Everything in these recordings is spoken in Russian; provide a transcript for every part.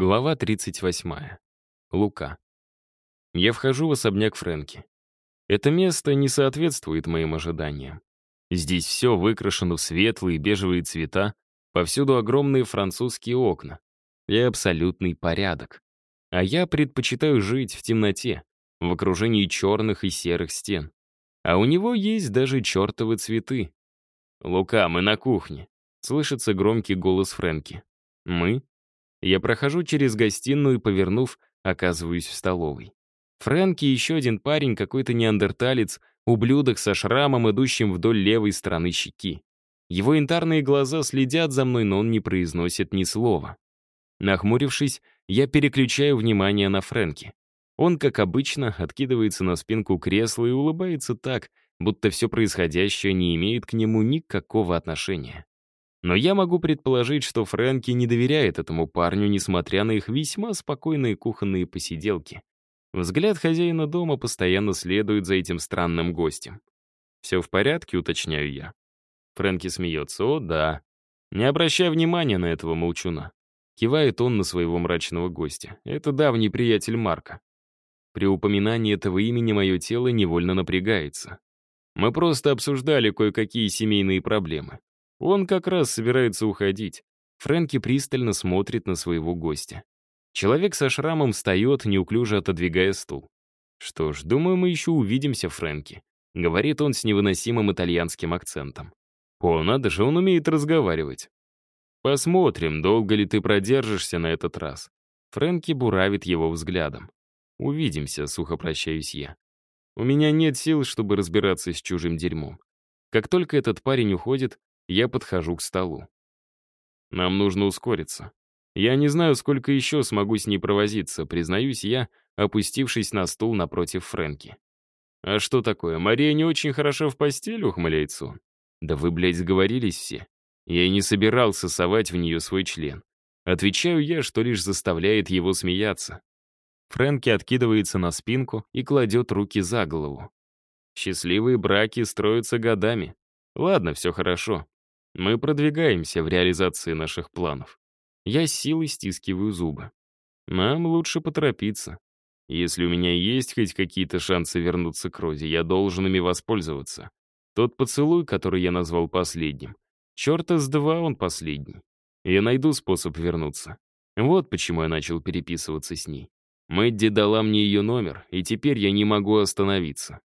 Глава 38. Лука. Я вхожу в особняк Фрэнки. Это место не соответствует моим ожиданиям. Здесь все выкрашено в светлые бежевые цвета, повсюду огромные французские окна и абсолютный порядок. А я предпочитаю жить в темноте, в окружении черных и серых стен. А у него есть даже чертовы цветы. «Лука, мы на кухне», — слышится громкий голос Фрэнки. «Мы?» Я прохожу через гостиную и, повернув, оказываюсь в столовой. Фрэнки и еще один парень, какой-то неандерталец, ублюдок со шрамом, идущим вдоль левой стороны щеки. Его янтарные глаза следят за мной, но он не произносит ни слова. Нахмурившись, я переключаю внимание на Фрэнки. Он, как обычно, откидывается на спинку кресла и улыбается так, будто все происходящее не имеет к нему никакого отношения. Но я могу предположить, что Фрэнки не доверяет этому парню, несмотря на их весьма спокойные кухонные посиделки. Взгляд хозяина дома постоянно следует за этим странным гостем. «Все в порядке?» — уточняю я. Фрэнки смеется. «О, да». Не обращая внимания на этого молчуна. Кивает он на своего мрачного гостя. Это давний приятель Марка. При упоминании этого имени мое тело невольно напрягается. Мы просто обсуждали кое-какие семейные проблемы. Он как раз собирается уходить. Фрэнки пристально смотрит на своего гостя. Человек со шрамом встает, неуклюже отодвигая стул. «Что ж, думаю, мы еще увидимся, Фрэнки», — говорит он с невыносимым итальянским акцентом. «О, надо же, он умеет разговаривать». «Посмотрим, долго ли ты продержишься на этот раз». Фрэнки буравит его взглядом. «Увидимся», — сухо прощаюсь я. У меня нет сил, чтобы разбираться с чужим дерьмом. Как только этот парень уходит, я подхожу к столу. Нам нужно ускориться. Я не знаю, сколько еще смогу с ней провозиться, признаюсь я, опустившись на стул напротив Фрэнки. «А что такое, Мария не очень хорошо в постели?» — ухмыляется он. «Да вы, блядь, сговорились все. Я и не собирался совать в нее свой член. Отвечаю я, что лишь заставляет его смеяться. Фрэнки откидывается на спинку и кладет руки за голову. Счастливые браки строятся годами. Ладно, все хорошо. Мы продвигаемся в реализации наших планов. Я силой стискиваю зубы. Нам лучше поторопиться. Если у меня есть хоть какие-то шансы вернуться к Розе, я должен ими воспользоваться. Тот поцелуй, который я назвал последним. Черта с два он последний. Я найду способ вернуться. Вот почему я начал переписываться с ней. Мэдди дала мне ее номер, и теперь я не могу остановиться.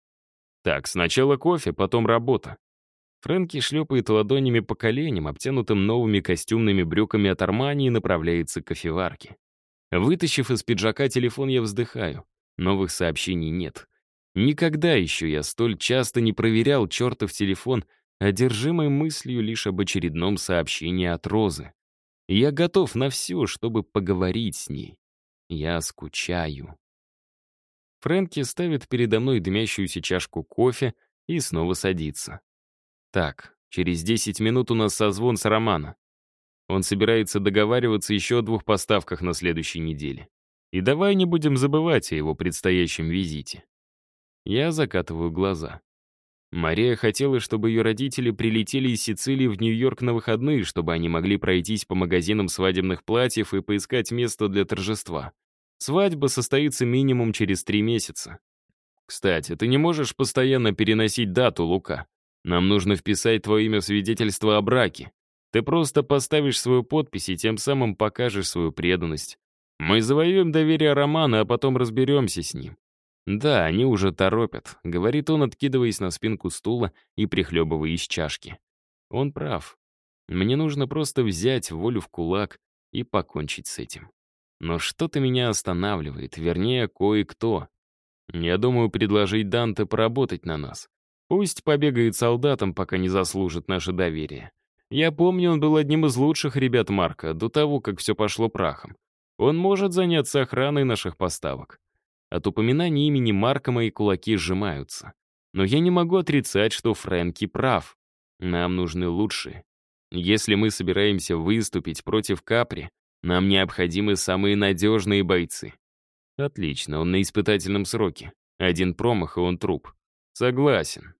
Так, сначала кофе, потом работа. Фрэнки шлепает ладонями по коленям, обтянутым новыми костюмными брюками от Армани и направляется к кофеварке. Вытащив из пиджака телефон, я вздыхаю. Новых сообщений нет. Никогда еще я столь часто не проверял чертов телефон, одержимой мыслью лишь об очередном сообщении от Розы. Я готов на все, чтобы поговорить с ней. Я скучаю. Фрэнки ставит передо мной дымящуюся чашку кофе и снова садится. Так, через 10 минут у нас созвон с Романа. Он собирается договариваться еще о двух поставках на следующей неделе. И давай не будем забывать о его предстоящем визите. Я закатываю глаза. Мария хотела, чтобы ее родители прилетели из Сицилии в Нью-Йорк на выходные, чтобы они могли пройтись по магазинам свадебных платьев и поискать место для торжества. Свадьба состоится минимум через три месяца. Кстати, ты не можешь постоянно переносить дату, Лука. Нам нужно вписать твое имя в свидетельство о браке. Ты просто поставишь свою подпись и тем самым покажешь свою преданность. Мы завоюем доверие Романа, а потом разберемся с ним. Да, они уже торопят, говорит он, откидываясь на спинку стула и прихлебывая из чашки. Он прав. Мне нужно просто взять волю в кулак и покончить с этим. Но что-то меня останавливает, вернее, кое-кто. Я думаю предложить Данте поработать на нас. Пусть побегает солдатом, пока не заслужит наше доверие. Я помню, он был одним из лучших ребят Марка, до того, как все пошло прахом. Он может заняться охраной наших поставок. От упоминания имени Марка мои кулаки сжимаются. Но я не могу отрицать, что Фрэнки прав. Нам нужны лучшие. Если мы собираемся выступить против Капри, нам необходимы самые надежные бойцы. Отлично, он на испытательном сроке. Один промах, и он труп. Согласен.